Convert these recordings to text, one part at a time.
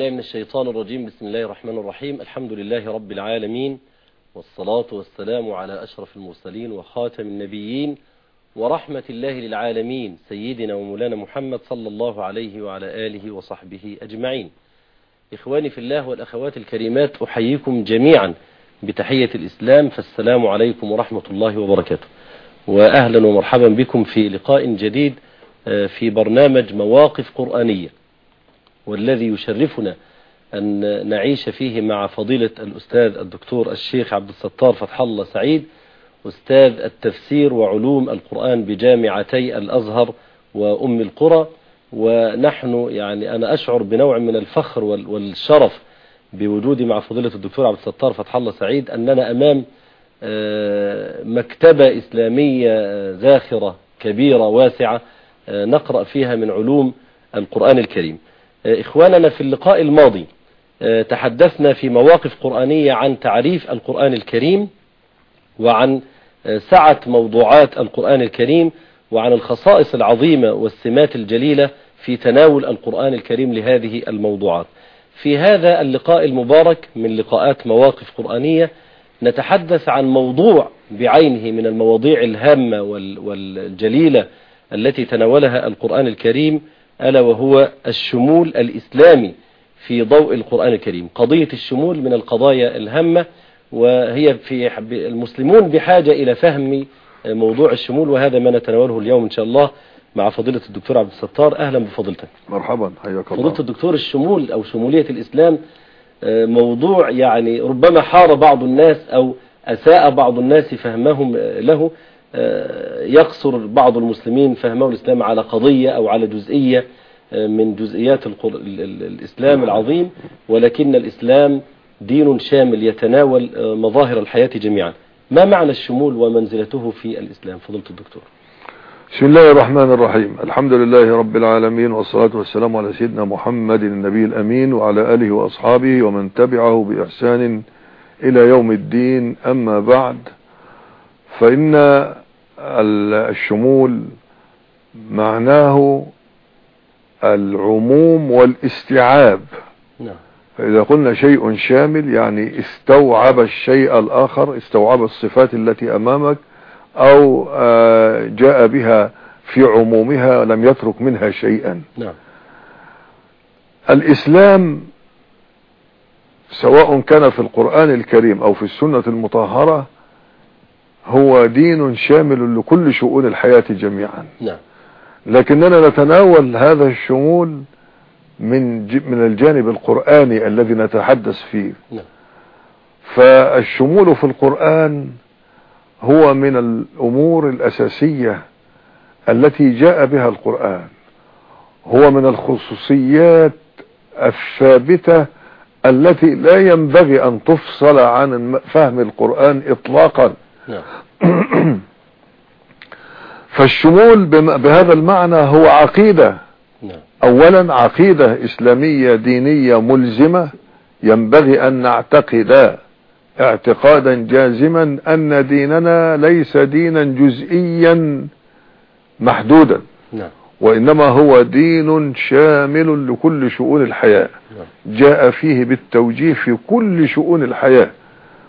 بالله من الشيطان الرجيم. بسم الله الرحمن الرحيم. الحمد لله رب العالمين. والصلاة والسلام على أشرف المرسلين وخاتم النبيين ورحمة الله للعالمين سيدنا ومولانا محمد صلى الله عليه وعلى آله وصحبه أجمعين. إخواني في الله والأخوات الكريمات أحييكم جميعا بتحية الإسلام فالسلام عليكم ورحمة الله وبركاته. وأهلا ومرحبا بكم في لقاء جديد في برنامج مواقف قرآنية. والذي يشرفنا أن نعيش فيه مع فضيلة الأستاذ الدكتور الشيخ عبد الستار فتح الله سعيد أستاذ التفسير وعلوم القرآن بجامعتي الأزهر وأم القرى. ونحن يعني أنا أشعر بنوع من الفخر والشرف بوجودي مع فضيلة الدكتور عبد الستار فتح الله سعيد أننا أمام مكتبة إسلامية زاخرة كبيرة واسعة نقرأ فيها من علوم القرآن الكريم. إخواننا في اللقاء الماضي تحدثنا في مواقف قرآنية عن تعريف القرآن الكريم وعن سعة موضوعات القرآن الكريم وعن الخصائص العظيمة والسمات الجليلة في تناول القرآن الكريم لهذه الموضوعات. في هذا اللقاء المبارك من لقاءات مواقف قرآنية نتحدث عن موضوع بعينه من المواضيع الهامة والجليلة التي تناولها القرآن الكريم ألا وهو الشمول الإسلامي في ضوء القرآن الكريم. قضية الشمول من القضايا الهامة وهي في المسلمون بحاجة إلى فهم موضوع الشمول وهذا ما نتناوله اليوم إن شاء الله مع فضيلة الدكتور عبد الستار. أهلا بفضيلتك. مرحبا حياك الله. فضيلة الدكتور الشمول أو شمولية الإسلام موضوع يعني ربما حار بعض الناس أو أساء بعض الناس فهمهم له. يقصر بعض المسلمين فهمه الإسلام على قضية أو على جزئية من جزئيات الإسلام العظيم ولكن الإسلام دين شامل يتناول مظاهر الحياة جميعا. ما معنى الشمول ومنزلته في الإسلام؟ فضلت الدكتور. بسم الله الرحمن الرحيم. الحمد لله رب العالمين والصلاة والسلام على سيدنا محمد النبي الأمين وعلى آله وأصحابه ومن تبعه بإحسان إلى يوم الدين. أما بعد فإن الشمول معناه العموم والاستيعاب. نعم. فإذا قلنا شيء شامل يعني استوعب الشيء الآخر استوعب الصفات التي أمامك أو جاء بها في عمومها لم يترك منها شيئا. نعم. الإسلام سواء كان في القرآن الكريم أو في السنة المطهرة هو دين شامل لكل شؤون الحياة جميعا. نعم. لكننا نتناول هذا الشمول من من الجانب القرآني الذي نتحدث فيه. نعم. فالشمول في القرآن هو من الأمور الأساسية التي جاء بها القرآن. هو من الخصوصيات الثابتة التي لا ينبغي أن تفصل عن فهم القرآن إطلاقا. نعم. فالشمول بهذا المعنى هو عقيدة. نعم. اولا عقيدة إسلامية دينية ملزمة ينبغي أن نعتقد اعتقادا جازما أن ديننا ليس دينا جزئيا محدودا. نعم. وإنما هو دين شامل لكل شؤون الحياة. نعم. جاء فيه بالتوجيه في كل شؤون الحياة.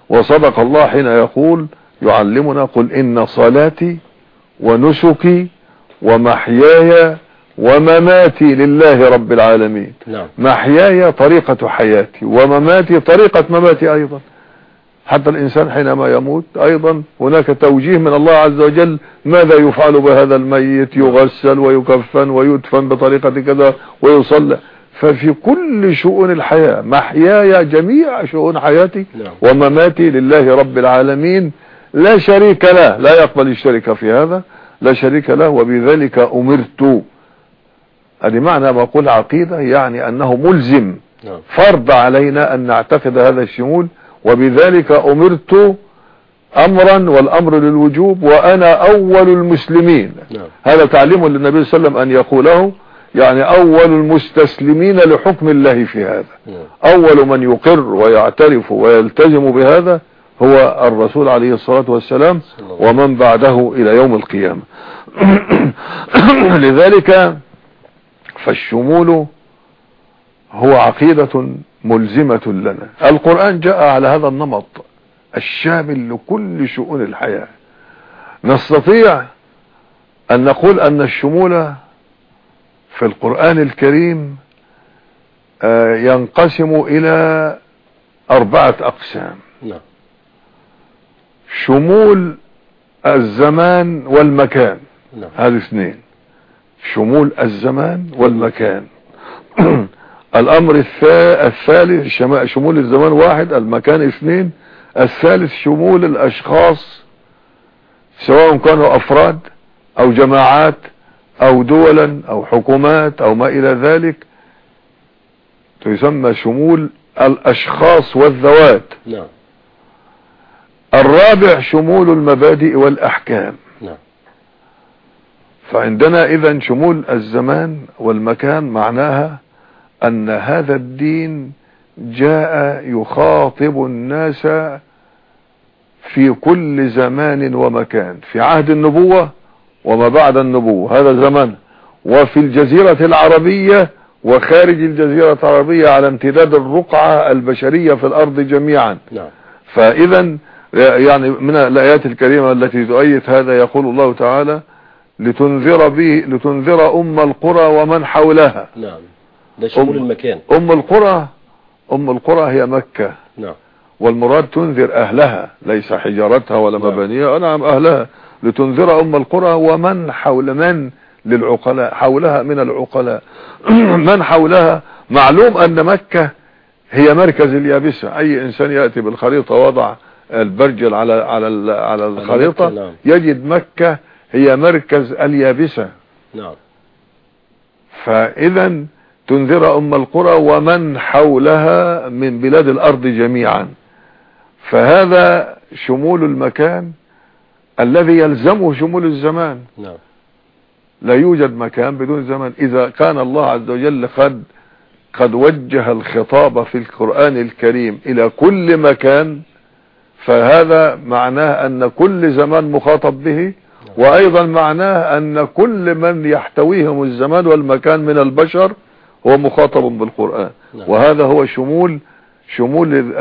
وصدق الله حين يقول يعلمنا قل إن صلاتي ونسكي ومحياي ومماتي لله رب العالمين. نعم. محياي طريقة حياتي ومماتي طريقة مماتي أيضا. حتى الإنسان حينما يموت أيضا هناك توجيه من الله عز وجل ماذا يفعل بهذا الميت؟ يغسل ويكفن ويدفن بطريقة كذا ويصلى. ففي كل شؤون الحياة محياي جميع شؤون حياتي نعم. ومماتي لله رب العالمين. لا شريك له. لا يقبل الشركة في هذا. لا شريك له. وبذلك أمرت. هذه معنى ما أقول عقيدة يعني أنه ملزم. نعم. فرض علينا أن نعتقد هذا الشمول. وبذلك أمرت أمرا والأمر للوجوب وأنا أول المسلمين. نعم. هذا تعليم للنبي صلى الله عليه وسلم أن يقوله يعني أول المستسلمين لحكم الله في هذا. نعم. أول من يقر ويعترف ويلتزم بهذا هو الرسول عليه الصلاة والسلام ومن بعده إلى يوم القيامة. لذلك فالشمول هو عقيدة ملزمة لنا. القرآن جاء على هذا النمط الشامل لكل شؤون الحياة. نستطيع أن نقول أن الشمول في القرآن الكريم آه، ينقسم إلى أربعة أقسام. شمول الزمان والمكان. نعم. هذه اثنين. شمول الزمان والمكان. الأمر الثا- الثالث شمول الزمان واحد المكان اثنين. الثالث شمول الأشخاص سواء كانوا أفراد أو جماعات أو دولا أو حكومات أو ما إلى ذلك. تسمى شمول الأشخاص والذوات. نعم. الرابع شمول المبادئ والأحكام. نعم. فعندنا اذا شمول الزمان والمكان معناها أن هذا الدين جاء يخاطب الناس في كل زمان ومكان في عهد النبوة وما بعد النبوة هذا زمان وفي الجزيرة العربية وخارج الجزيرة العربية على امتداد الرقعة البشرية في الأرض جميعا. نعم. فاذا يعني من الآيات الكريمة التي تؤيد هذا يقول الله تعالى لتنذر به لتنذر أم القرى ومن حولها. نعم. ده شمول أم- المكان. أم القرى أم القرى هي مكة. نعم. والمراد تنذر أهلها ليس حجارتها ولا نعم. مبانيها. نعم أهلها. لتنذر أم القرى ومن حول من للعقلاء حولها من العقلاء. من حولها؟ معلوم أن مكة هي مركز اليابسة. أي إنسان يأتي بالخريطة وضع البرجل على على على الخريطة نعم. يجد مكة هي مركز اليابسة. نعم. فاذا تنذر أم القرى ومن حولها من بلاد الأرض جميعا. فهذا شمول المكان الذي يلزمه شمول الزمان. نعم. لا يوجد مكان بدون زمان. إذا كان الله عز وجل قد قد وجه الخطاب في القرآن الكريم إلى كل مكان فهذا معناه أن كل زمان مخاطب به وأيضا معناه أن كل من يحتويهم الزمان والمكان من البشر هو مخاطب بالقرآن نعم. وهذا هو شمول شمول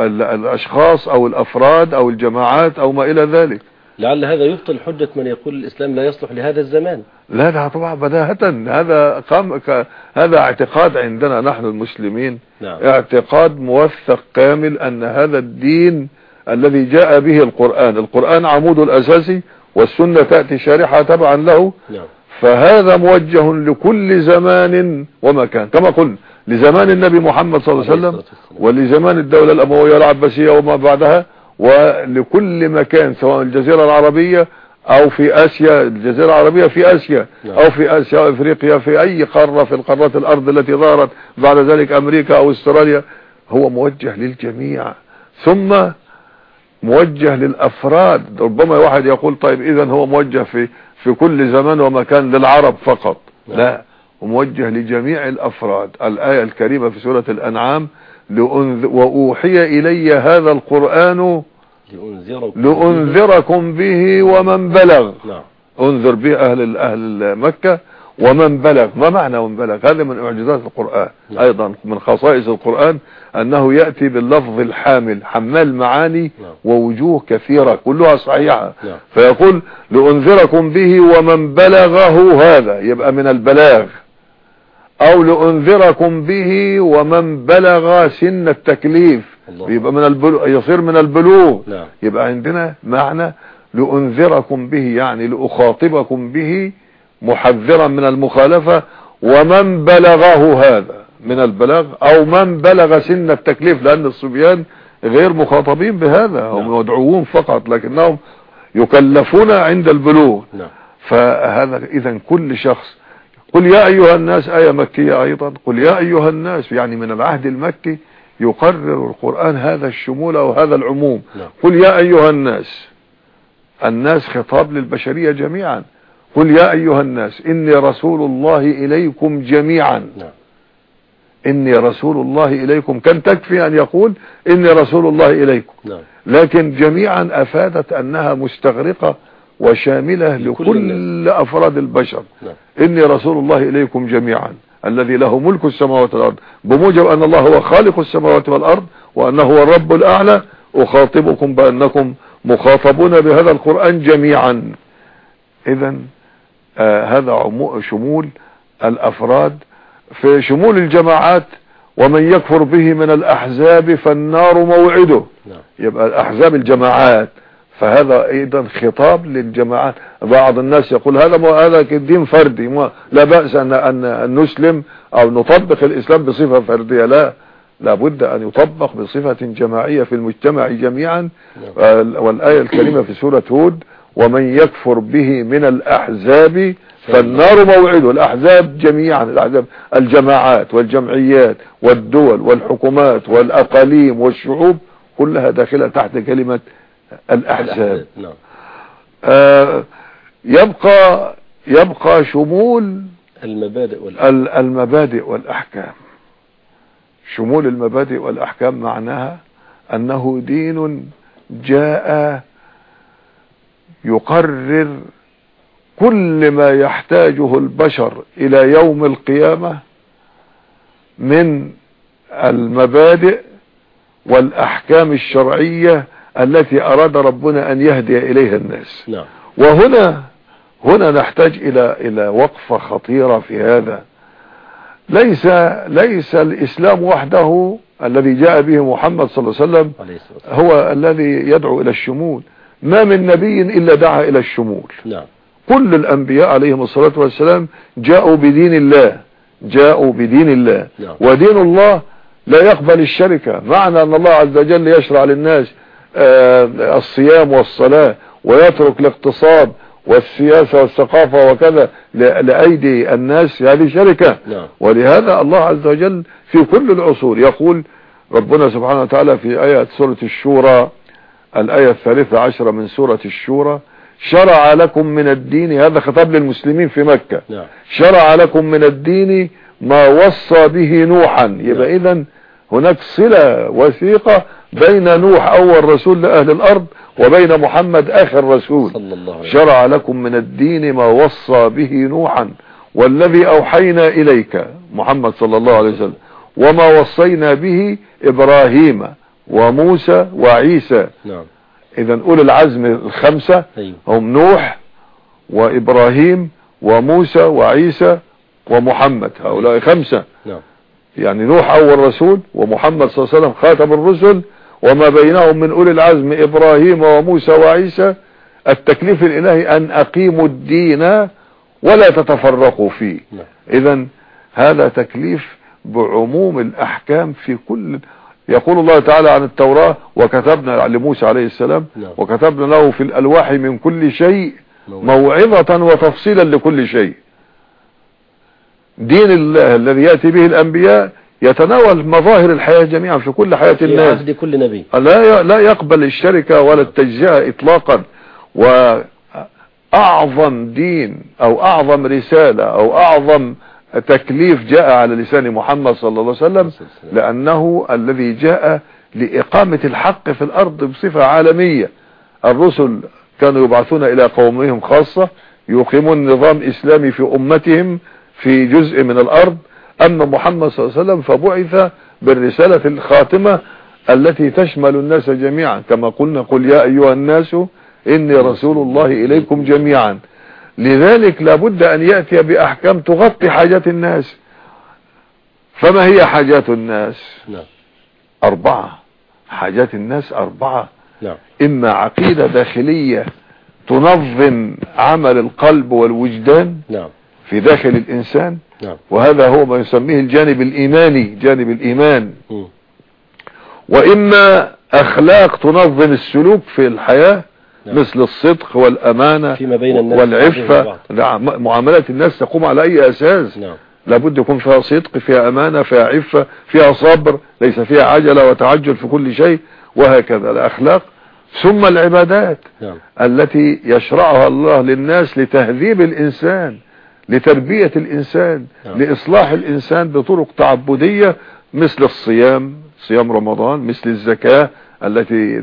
الأشخاص أو الأفراد أو الجماعات أو ما إلى ذلك لعل هذا يبطل حجة من يقول الإسلام لا يصلح لهذا الزمان. لا ده طبعا بداهة. هذا قام ك... هذا اعتقاد عندنا نحن المسلمين. نعم. اعتقاد موثق كامل أن هذا الدين الذي جاء به القرآن القرآن عمود الاساسي والسنة تأتي شارحة تبعا له. نعم. فهذا موجه لكل زمان ومكان كما قلنا لزمان النبي محمد صلى الله عليه وسلم. ولزمان الدولة الأموية العباسية وما بعدها. ولكل مكان سواء الجزيرة العربية أو في آسيا الجزيرة العربية في آسيا نعم. أو في آسيا أو إفريقيا في أي قارة في القارات الأرض التي ظهرت بعد ذلك أمريكا أو أستراليا هو موجه للجميع ثم موجه للأفراد ربما واحد يقول طيب إذا هو موجه في في كل زمان ومكان للعرب فقط نعم. لا وموجه لجميع الأفراد الآية الكريمة في سورة الأنعام لأنذ... وأوحي إلي هذا القرآن لأنذركم لأنذركم به ومن بلغ. نعم. انذر به أهل أهل مكة ومن بلغ. ما معنى من بلغ؟ هذا من معجزات القرآن. نعم. أيضا من خصائص القرآن أنه يأتي باللفظ الحامل حمال معاني نعم. ووجوه كثيرة كلها صحيحة. نعم. فيقول لأنذركم به ومن بلغه هذا يبقى من البلاغ. أو لأنذركم به ومن بلغ سن التكليف. الله. يبقى من البلوغ يصير من البلوغ. نعم. يبقى عندنا معنى لأنذركم به يعني لأخاطبكم به محذرا من المخالفة. ومن بلغه هذا من البلاغ أو من بلغ سن التكليف لأن الصبيان غير مخاطبين بهذا هم نعم. مدعوون فقط لكنهم يكلفون عند البلوغ. نعم. فهذا اذا كل شخص قل يا أيها الناس آية مكية أيضا قل يا أيها الناس يعني من العهد المكي يقرر القرآن هذا الشمول أو هذا العموم. نعم. قل يا أيها الناس الناس خطاب للبشرية جميعا. قل يا أيها الناس إني رسول الله إليكم جميعا. نعم. إني رسول الله إليكم. كان تكفي أن يقول إني رسول الله إليكم؟ نعم. لكن جميعا أفادت أنها مستغرقة وشاملة لكل أفراد البشر. نعم. إني رسول الله إليكم جميعا الذي له ملك السماوات والأرض. بموجب أن الله هو خالق السماوات والأرض وأنه هو الرب الأعلى أخاطبكم بأنكم مخاطبون بهذا القرآن جميعا. إذا آه هذا شمول الأفراد. في شمول الجماعات ومن يكفر به من الأحزاب فالنار موعده. نعم. يبقى الأحزاب الجماعات. فهذا أيضا خطاب للجماعات. بعض الناس يقول هذا هذا دين فردي. لا بأس ان ان نسلم أو نطبق الإسلام بصفة فردية. لا. لابد أن يطبق بصفة جماعية في المجتمع جميعا. والآية الكريمة في سورة هود ومن يكفر به من الأحزاب فالنار موعده. الأحزاب جميعا. الاحزاب الجماعات والجمعيات والدول والحكومات والأقاليم والشعوب كلها داخلة تحت كلمة الأحزاب. نعم. آه يبقى يبقى شمول المبادئ والأحكام. المبادئ والأحكام. شمول المبادئ والأحكام معناها أنه دين جاء يقرر كل ما يحتاجه البشر إلى يوم القيامة من المبادئ والأحكام الشرعية التي أراد ربنا أن يهدي إليها الناس. نعم. وهنا هنا نحتاج إلى إلى وقفة خطيرة في هذا. ليس ليس الإسلام وحده الذي جاء به محمد صلى الله عليه وسلم هو الذي يدعو إلى الشمول. ما من نبي إلا دعا إلى الشمول. نعم. كل الأنبياء عليهم الصلاة والسلام جاءوا بدين الله. جاءوا بدين الله. نعم. ودين الله لا يقبل الشركة. معنى أن الله عز وجل يشرع للناس الصيام والصلاة ويترك الاقتصاد والسياسة والثقافة وكذا لأيدي الناس هذه شركة نعم. ولهذا الله عز وجل في كل العصور يقول ربنا سبحانه وتعالى في آية سورة الشورى الآية الثالثة عشرة من سورة الشورى شرع لكم من الدين هذا خطاب للمسلمين في مكة. نعم. شرع لكم من الدين ما وصى به نوحا. يبقى اذا هناك صلة وثيقة بين نوح أول رسول لأهل الأرض وبين محمد آخر رسول. صلى الله عليه شرع لكم من الدين ما وصى به نوحا والذي أوحينا إليك محمد صلى الله عليه وسلم وما وصينا به إبراهيم وموسى وعيسى. نعم. اذا أولي العزم الخمسة أيوه هم نوح وإبراهيم وموسى وعيسى ومحمد. هؤلاء خمسة. نعم. يعني نوح أول رسول ومحمد صلى الله عليه وسلم خاتم الرسل وما بينهم من أولي العزم إبراهيم وموسى وعيسى التكليف الإلهي أن أقيموا الدين ولا تتفرقوا فيه نعم اذا هذا تكليف بعموم الأحكام في كل يقول الله تعالى عن التوراة وكتبنا لموسى عليه السلام نعم. وكتبنا له في الألواح من كل شيء موعظة. موعظة وتفصيلا لكل شيء دين الله الذي يأتي به الأنبياء يتناول مظاهر الحياة جميعا في كل حياة في الناس. عهد كل نبي. لا لا يقبل الشركة ولا التجزئة إطلاقا. وأعظم دين أو أعظم رسالة أو أعظم تكليف جاء على لسان محمد صلى الله عليه وسلم. لأنه الذي جاء لإقامة الحق في الأرض بصفة عالمية. الرسل كانوا يبعثون إلى قومهم خاصة يقيمون نظام إسلامي في أمتهم في جزء من الأرض. أما محمد صلى الله عليه وسلم فبعث بالرسالة الخاتمة التي تشمل الناس جميعا. كما قلنا قل يا أيها الناس إني رسول الله إليكم جميعا. لذلك لابد أن يأتي بأحكام تغطي حاجات الناس. فما هي حاجات الناس؟ نعم. أربعة. حاجات الناس أربعة. نعم. إما عقيدة داخلية تنظم عمل القلب والوجدان نعم. في داخل الإنسان نعم. وهذا هو ما يسميه الجانب الإيماني جانب الإيمان. وإما أخلاق تنظم السلوك في الحياة نعم. مثل الصدق والأمانة فيما بين الناس والعفة. معاملات الناس تقوم على أي أساس؟ نعم. لابد يكون فيها صدق فيها أمانة فيها عفة فيها صبر ليس فيها عجلة وتعجل في كل شيء وهكذا الأخلاق. ثم العبادات نعم. التي يشرعها الله للناس لتهذيب الإنسان. لتربية الإنسان نعم. لإصلاح الإنسان بطرق تعبدية مثل الصيام صيام رمضان مثل الزكاة التي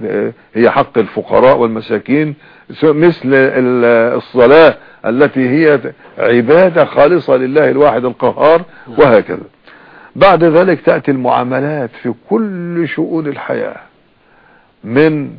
هي حق الفقراء والمساكين مثل الصلاة التي هي عبادة خالصة لله الواحد القهار وهكذا بعد ذلك تأتي المعاملات في كل شؤون الحياة من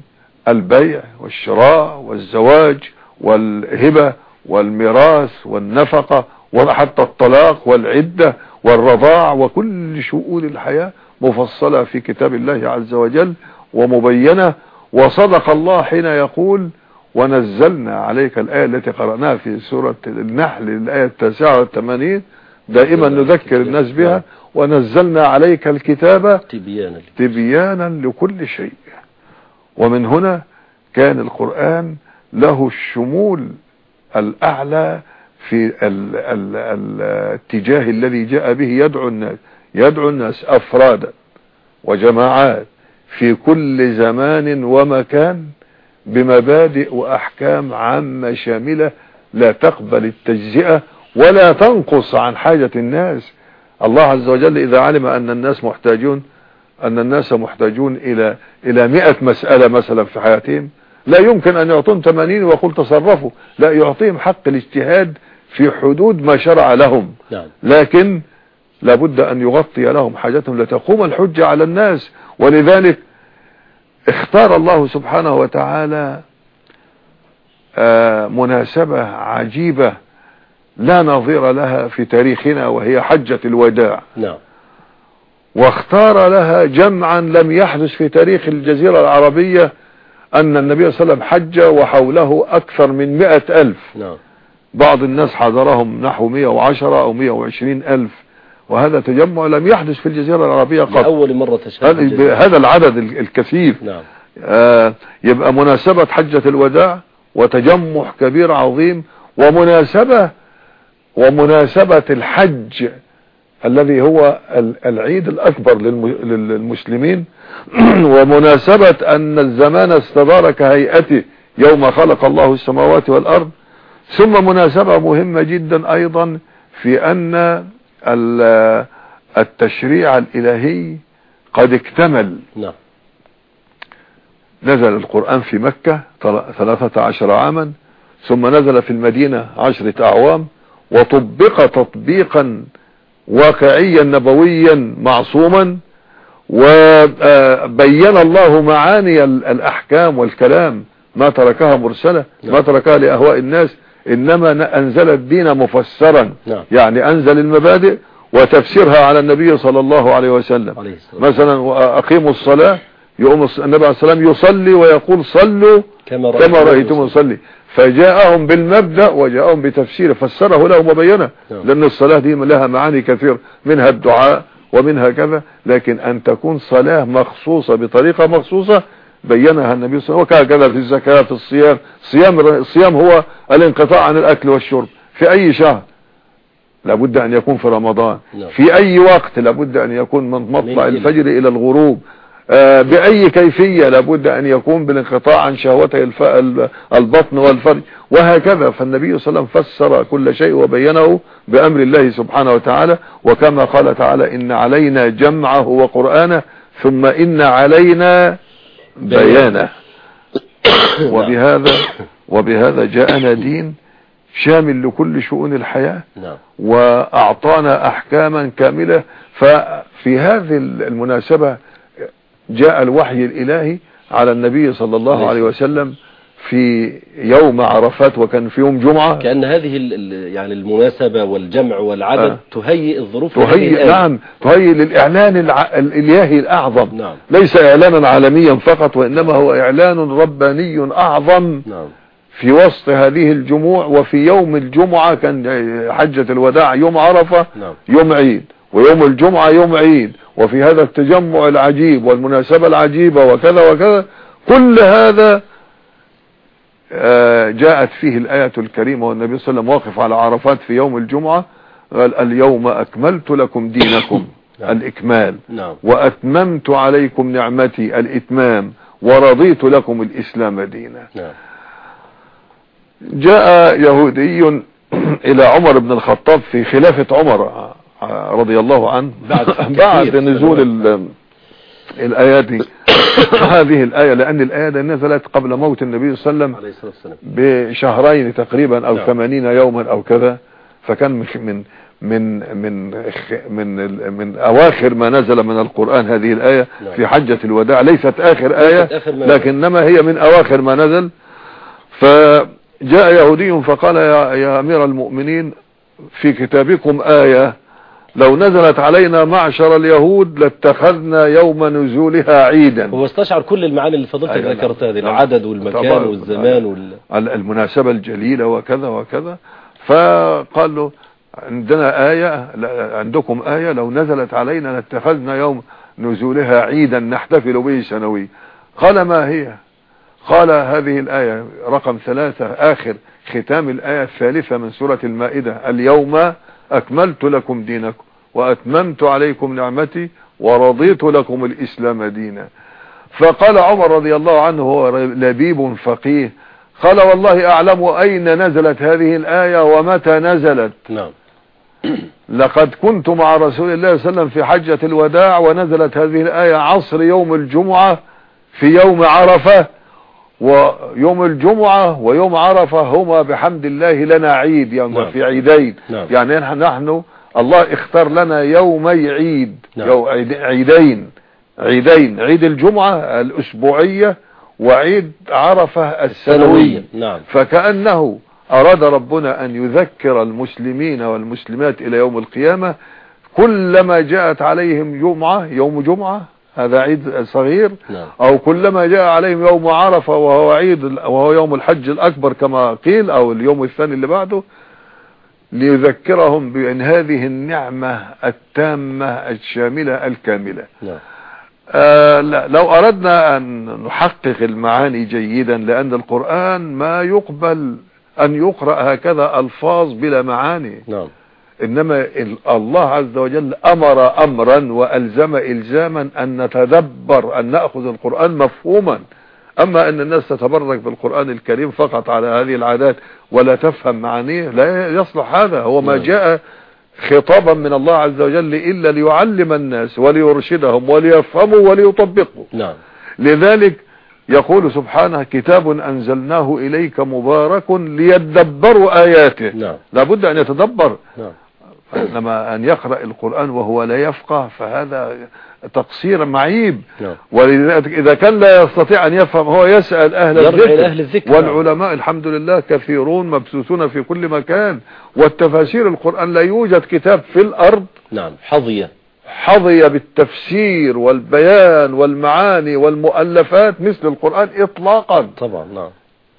البيع والشراء والزواج والهبة والميراث والنفقة وحتى الطلاق والعدة والرضاع وكل شؤون الحياة مفصلة في كتاب الله عز وجل ومبينة. وصدق الله حين يقول ونزلنا عليك الآية التي قرأناها في سورة النحل الآية التاسعة والثمانين. دائما نذكر الناس بها ونزلنا عليك الكتاب تبيانا تبيانا لكل شيء. ومن هنا كان القرآن له الشمول الأعلى في ال ال الاتجاه الذي جاء به يدعو الناس. يدعو الناس أفرادا وجماعات في كل زمان ومكان بمبادئ وأحكام عامة شاملة لا تقبل التجزئة ولا تنقص عن حاجة الناس. الله عز وجل إذا علم أن الناس محتاجون أن الناس محتاجون إلى إلى 100 مسألة مثلا في حياتهم لا يمكن أن يعطون 80 ويقول تصرفوا. لا يعطيهم حق الاجتهاد في حدود ما شرع لهم. نعم. لكن لابد أن يغطي لهم حاجتهم لتقوم الحجة على الناس. ولذلك اختار الله سبحانه وتعالى آه، مناسبة عجيبة لا نظير لها في تاريخنا وهي حجة الوداع. نعم. واختار لها جمعا لم يحدث في تاريخ الجزيرة العربية أن النبي صلى الله عليه وسلم حج وحوله أكثر من مئة ألف. نعم. بعض الناس حضرهم نحو 110 أو 120 ألف. وهذا تجمع لم يحدث في الجزيرة العربية قط. لأول مرة تشهد هذا العدد ال- الكثير. نعم. آه، يبقى مناسبة حجة الوداع وتجمع كبير عظيم ومناسبة ومناسبة الحج الذي هو ال- العيد الأكبر للم- للمسلمين ومناسبة أن الزمان استدار كهيئته يوم خلق الله السماوات والأرض ثم مناسبة مهمة جدا أيضا في أن ال- التشريع الإلهي قد اكتمل. نعم. نزل القرآن في مكة تل- ثلاثة عشر عاما ثم نزل في المدينة عشرة أعوام وطبق تطبيقا واقعيا نبويا معصوما وبين الله معاني ال- الأحكام والكلام ما تركها مرسلة ما تركها لأهواء الناس. إنما أنزل الدين مفسرا. نعم. يعني أنزل المبادئ وتفسيرها على النبي صلى الله عليه وسلم. عليه مثلا وأقيموا الصلاة يقوم النبي عليه السلام يصلي ويقول صلوا كما كما رأيتم يصلي. فجاءهم بالمبدأ وجاءهم بتفسير فسره لهم وبينه. نعم. لأن الصلاة دي لها معاني كثير منها الدعاء ومنها كذا لكن أن تكون صلاة مخصوصة بطريقة مخصوصة بينها النبي صلى الله عليه وسلم وكذا في الزكاة في الصيام. الصيام الصيام هو الانقطاع عن الأكل والشرب. في أي شهر؟ لابد أن يكون في رمضان. نعم. في أي وقت؟ لابد أن يكون من مطلع. الفجر إلى الغروب. بأي كيفية لابد أن يكون بالانقطاع عن شهوته البطن والفرج وهكذا. فالنبي صلى الله عليه وسلم فسر كل شيء وبينه بأمر الله سبحانه وتعالى وكما قال تعالى إن علينا جمعه وقرآنه ثم إن علينا بيانه. وبهذا وبهذا جاءنا دين شامل لكل شؤون الحياة نعم. وأعطانا أحكاما كاملة. ففي هذه المناسبة جاء الوحي الإلهي على النبي صلى الله عليه وسلم في يوم عرفات وكان في يوم جمعة. كأن هذه يعني المناسبة والجمع والعدد آه. تهيئ الظروف تهيئ. نعم تهيئ للإعلان الع... الإلهي الأعظم. نعم. ليس إعلانا عالميا فقط وإنما هو إعلان رباني أعظم. نعم. في وسط هذه الجموع وفي يوم الجمعة كان حجة الوداع يوم عرفة نعم. يوم عيد. ويوم الجمعة يوم عيد وفي هذا التجمع العجيب والمناسبة العجيبة وكذا وكذا كل هذا آه، جاءت فيه الآية الكريمة والنبي صلى الله عليه وسلم واقف على عرفات في يوم الجمعة قال اليوم أكملت لكم دينكم نعم. الإكمال نعم. وأتممت عليكم نعمتي الإتمام ورضيت لكم الإسلام دينا. نعم. جاء يهودي إلى عمر بن الخطاب في خلافة عمر رضي الله عنه. بعد بعد نزول الآيات. هذه الآية لأن الآية دي نزلت قبل موت النبي صلى الله عليه وسلم بشهرين تقريبا أو نعم. ثمانين يوما أو كذا. فكان من من من من من, أواخر ما نزل من القرآن هذه الآية نعم. في حجة الوداع. ليست آخر آية. لكنما هي من أواخر ما نزل. فجاء يهودي فقال يا, يا أمير المؤمنين في كتابكم آية لو نزلت علينا معشر اليهود لاتخذنا يوم نزولها عيدا. هو استشعر كل المعاني اللي فضلتك أيوة، ذكرتها هذه نعم. العدد والمكان. والزمان وال... المناسبة الجليلة وكذا وكذا. فقال له عندنا آية عندكم آية لو نزلت علينا لاتخذنا يوم نزولها عيدا نحتفل به سنوي قال ما هي؟ قال هذه الآية رقم ثلاثة آخر ختام الآية الثالثة من سورة المائدة. اليوم أكملت لكم دينكم وأتممت عليكم نعمتي ورضيت لكم الإسلام دينا. فقال عمر رضي الله عنه هو لبيب فقيه قال والله أعلم أين نزلت هذه الآية ومتى نزلت؟ نعم. لقد كنت مع رسول الله صلى الله عليه وسلم في حجة الوداع ونزلت هذه الآية عصر يوم الجمعة في يوم عرفة. ويوم الجمعة ويوم عرفة هما بحمد الله لنا عيد يعني نعم. في عيدين. نعم. يعني نحن الله اختار لنا يومي عيد نعم. عيدين. عيدين. عيد الجمعة الأسبوعية وعيد عرفة السنوية. نعم. فكأنه أراد ربنا أن يذكر المسلمين والمسلمات إلى يوم القيامة. كلما جاءت عليهم جمعة يوم جمعة هذا عيد صغير. نعم. أو كلما جاء عليهم يوم عرفة وهو عيد وهو يوم الحج الأكبر كما قيل أو اليوم الثاني اللي بعده ليذكرهم بأن هذه النعمة التامة الشاملة الكاملة. نعم. آه لا لو أردنا أن نحقق المعاني جيدا لأن القرآن ما يقبل أن يقرأ هكذا ألفاظ بلا معاني. نعم. إنما ال- الله عز وجل أمر أمرا وألزم إلزاما أن نتدبر أن نأخذ القرآن مفهوما. أما أن الناس تتبرك بالقرآن الكريم فقط على هذه العادات ولا تفهم معانيه لا يصلح هذا. هو ما نعم. جاء خطابا من الله عز وجل إلا ليعلم الناس وليرشدهم وليفهموا وليطبقوا. نعم. لذلك يقول سبحانه كتاب أنزلناه إليك مبارك ليدبروا آياته. نعم. لابد أن يتدبر. نعم. إنما أن يقرأ القرآن وهو لا يفقه فهذا تقصير معيب. نعم. ولذلك إذا كان لا يستطيع أن يفهم هو يسأل أهل الذكر. أهل الذكر. والعلماء الحمد لله كثيرون مبثوثون في كل مكان. والتفاسير القرآن لا يوجد كتاب في الأرض نعم. حظية. حظي بالتفسير والبيان والمعاني والمؤلفات مثل القرآن إطلاقا. طبعا نعم.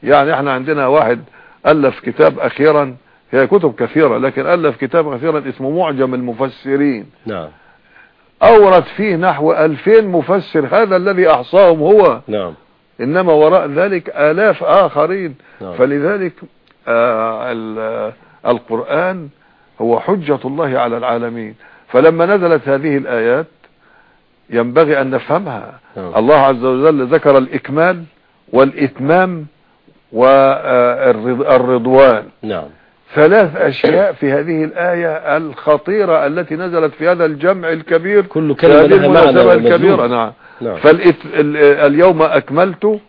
يعني إحنا عندنا واحد ألف كتاب أخيرا هي كتب كثيرة لكن ألف كتاب أخيرا اسمه معجم المفسرين. نعم. أورد فيه نحو ألفين مفسر هذا الذي أحصاهم هو. نعم. إنما وراء ذلك آلاف آخرين. نعم. فلذلك آه ال- القرآن هو حجة الله على العالمين. فلما نزلت هذه الآيات ينبغي أن نفهمها. نعم. الله عز وجل ذكر الإكمال والإتمام والرضوان نعم. ثلاث أشياء في هذه الآية الخطيرة التي نزلت في هذا الجمع الكبير. كل كلمة هذه لها معنى المناسبة الكبيرة. نعم. نعم. فالإت... ال- اليوم أكملت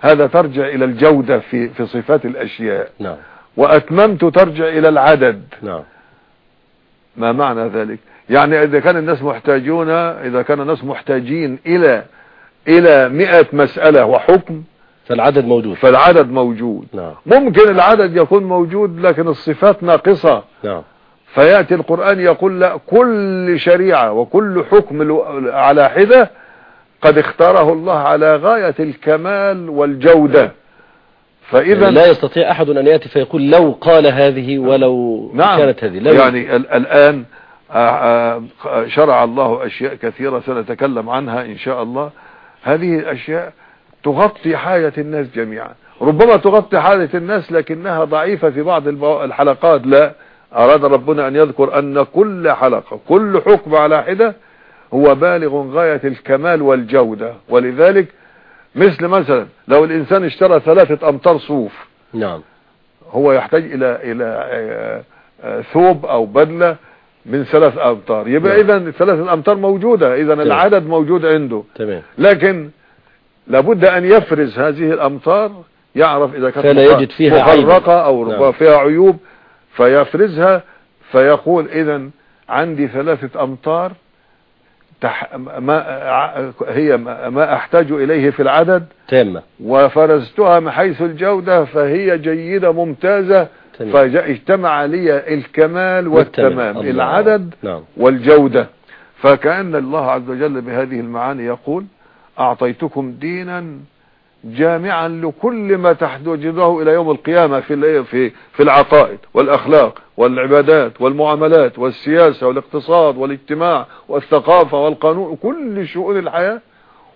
هذا ترجع إلى الجودة في في صفات الأشياء. نعم. وأتممت ترجع إلى العدد. نعم. ما معنى ذلك؟ يعني إذا كان الناس محتاجون إذا كان الناس محتاجين إلى إلى مئة مسألة وحكم فالعدد موجود. فالعدد موجود. نعم. ممكن العدد يكون موجود لكن الصفات ناقصة. نعم. فيأتي القرآن يقول لا كل شريعة وكل حكم على حدة قد اختاره الله على غاية الكمال والجودة. فإذا يعني لا يستطيع أحد أن يأتي فيقول لو قال هذه ولو نعم. كانت هذه. لو يعني ال- الآن آه، آه، شرع الله أشياء كثيرة سنتكلم عنها إن شاء الله. هذه الأشياء تغطي حاجة الناس جميعا. ربما تغطي حاجة الناس لكنها ضعيفة في بعض الحلقات. لا. أراد ربنا أن يذكر أن كل حلقة كل حكم على حدة هو بالغ غاية الكمال والجودة. ولذلك مثل مثلا لو الإنسان اشترى ثلاثة أمتار صوف نعم. هو يحتاج إلى إلى آه، ثوب أو بدلة من ثلاث أمتار. يبقى نعم. اذا ثلاث الامتار موجودة. اذا العدد موجود عنده. تمام. لكن لابد أن يفرز هذه الأمطار يعرف إذا كانت يجد فيها. مخرقة أو نعم. ربما فيها عيوب فيفرزها فيقول إذا عندي ثلاثة أمطار تح ما هي ما أحتاج إليه في العدد تامة وفرزتها من حيث الجودة فهي جيدة ممتازة. فاجتمع لي الكمال والتمام. العدد نعم والجودة فكأن الله عز وجل بهذه المعاني يقول أعطيتكم دينا جامعا لكل ما تحتاجه إلى يوم القيامة في في في العقائد والأخلاق والعبادات والمعاملات والسياسة والاقتصاد والاجتماع والثقافة والقانون كل شؤون الحياة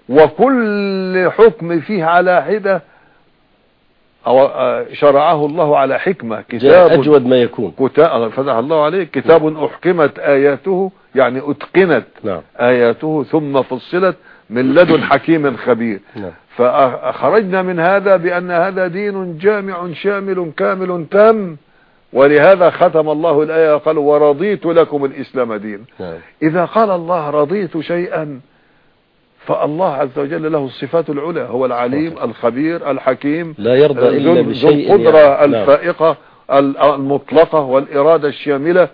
وكل حكم فيه على حدة أو شرعه الله على حكمة. كتاب أجود ما يكون. كتاب فتح الله عليك كتاب أحكمت آياته يعني أتقنت نعم. آياته ثم فصلت. من لدن حكيم خبير. نعم. فخرجنا من هذا بأن هذا دين جامع شامل كامل تام ولهذا ختم الله الآية قال ورضيت لكم الإسلام دين. نعم. إذا قال الله رضيت شيئا فالله عز وجل له الصفات العلى هو العليم الخبير الحكيم لا يرضى إلا ذو بشيء القدرة يعني. نعم. الفائقة ال- المطلقة والإرادة الشاملة.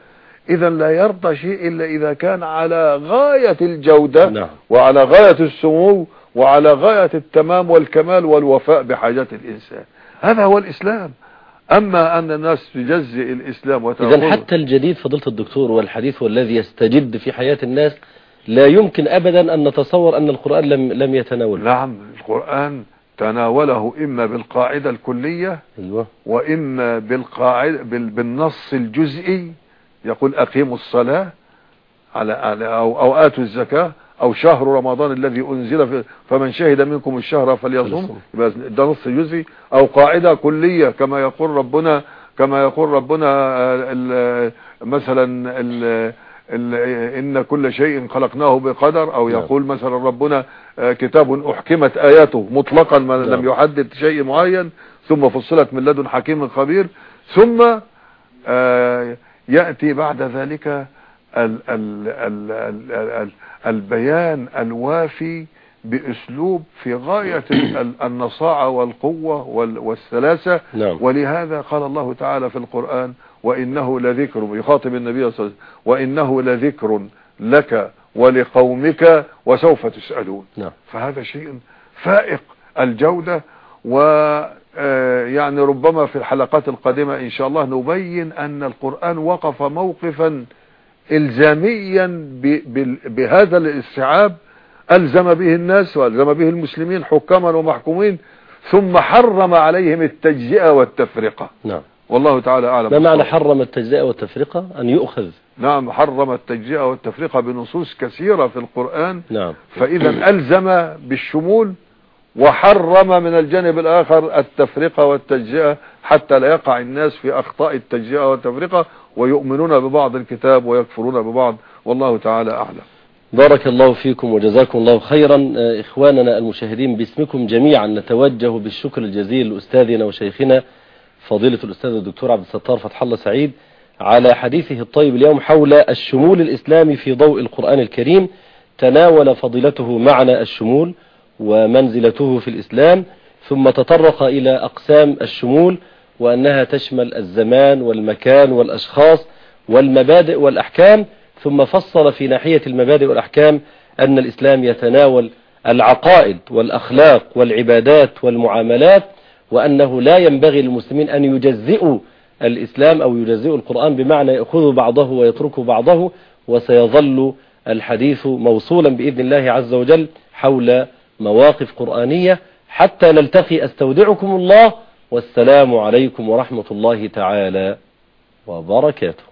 إذا لا يرضى شيء إلا إذا كان على غاية الجودة نعم. وعلى غاية السمو وعلى غاية التمام والكمال والوفاء بحاجات الإنسان. هذا هو الإسلام. أما أن الناس تجزئ الإسلام إذا وتأخذ حتى الجديد فضيلة الدكتور والحديث والذي يستجد في حياة الناس لا يمكن أبدا أن نتصور أن القرآن لم لم يتناول نعم القرآن تناوله إما بالقاعدة الكلية أيوة. وإما بالقاعدة بال- بالنص الجزئي يقول أقيموا الصلاة على على- أو, أو آتوا الزكاة أو شهر رمضان الذي أنزل فمن شهد منكم الشهر فليصم. يبقى ده نص جزئي أو قاعدة كلية كما يقول ربنا كما يقول ربنا آه، ال- مثلا ال- ال- إن كل شيء خلقناه بقدر أو نعم. يقول مثلا ربنا آه، كتاب أحكمت آياته مطلقا ما نعم. لم يحدد شيء معين ثم فصلت من لدن حكيم خبير ثم آه، يأتي بعد ذلك ال ال ال ال ال البيان الوافي بأسلوب في غاية ال- ال- النصاعة والقوة وال- والسلاسة. نعم. ولهذا قال الله تعالى في القرآن وإنه لذكر يخاطب النبي صلى الله عليه وسلم وإنه لذكر لك ولقومك وسوف تسألون. نعم. فهذا شيء فائق الجودة و يعني ربما في الحلقات القادمة إن شاء الله نبين أن القرآن وقف موقفا بال- بهذا الاستيعاب ألزم به الناس وألزم به المسلمين حكاما ومحكومين ثم حرم عليهم التجزئة والتفرقة. نعم. والله تعالى أعلم ما معنى. حرم التجزئة والتفرقة؟ أن يؤخذ. نعم حرم التجزئة والتفرقة بنصوص كثيرة في القرآن. نعم. فإذا ألزم بالشمول وحرم من الجانب الآخر التفرقة والتجزئة حتى لا يقع الناس في أخطاء التجزئة والتفرقة ويؤمنون ببعض الكتاب ويكفرون ببعض. والله تعالى أعلم. بارك الله فيكم وجزاكم الله خيرا. آه، إخواننا المشاهدين باسمكم جميعا نتوجه بالشكر الجزيل لأستاذنا وشيخنا فضيلة الأستاذ الدكتور عبد الستار فتح الله سعيد على حديثه الطيب اليوم حول الشمول الإسلامي في ضوء القرآن الكريم. تناول فضيلته معنى الشمول. ومنزلته في الإسلام ثم تطرق إلى أقسام الشمول وأنها تشمل الزمان والمكان والأشخاص والمبادئ والأحكام ثم فصل في ناحية المبادئ والأحكام أن الإسلام يتناول العقائد والأخلاق والعبادات والمعاملات وأنه لا ينبغي للمسلمين أن يجزئوا الإسلام أو يجزئوا القرآن بمعنى يأخذوا بعضه ويتركوا بعضه وسيظل الحديث موصولا بإذن الله عز وجل حول مواقف قرآنية حتى نلتقي أستودعكم الله والسلام عليكم ورحمة الله تعالى وبركاته.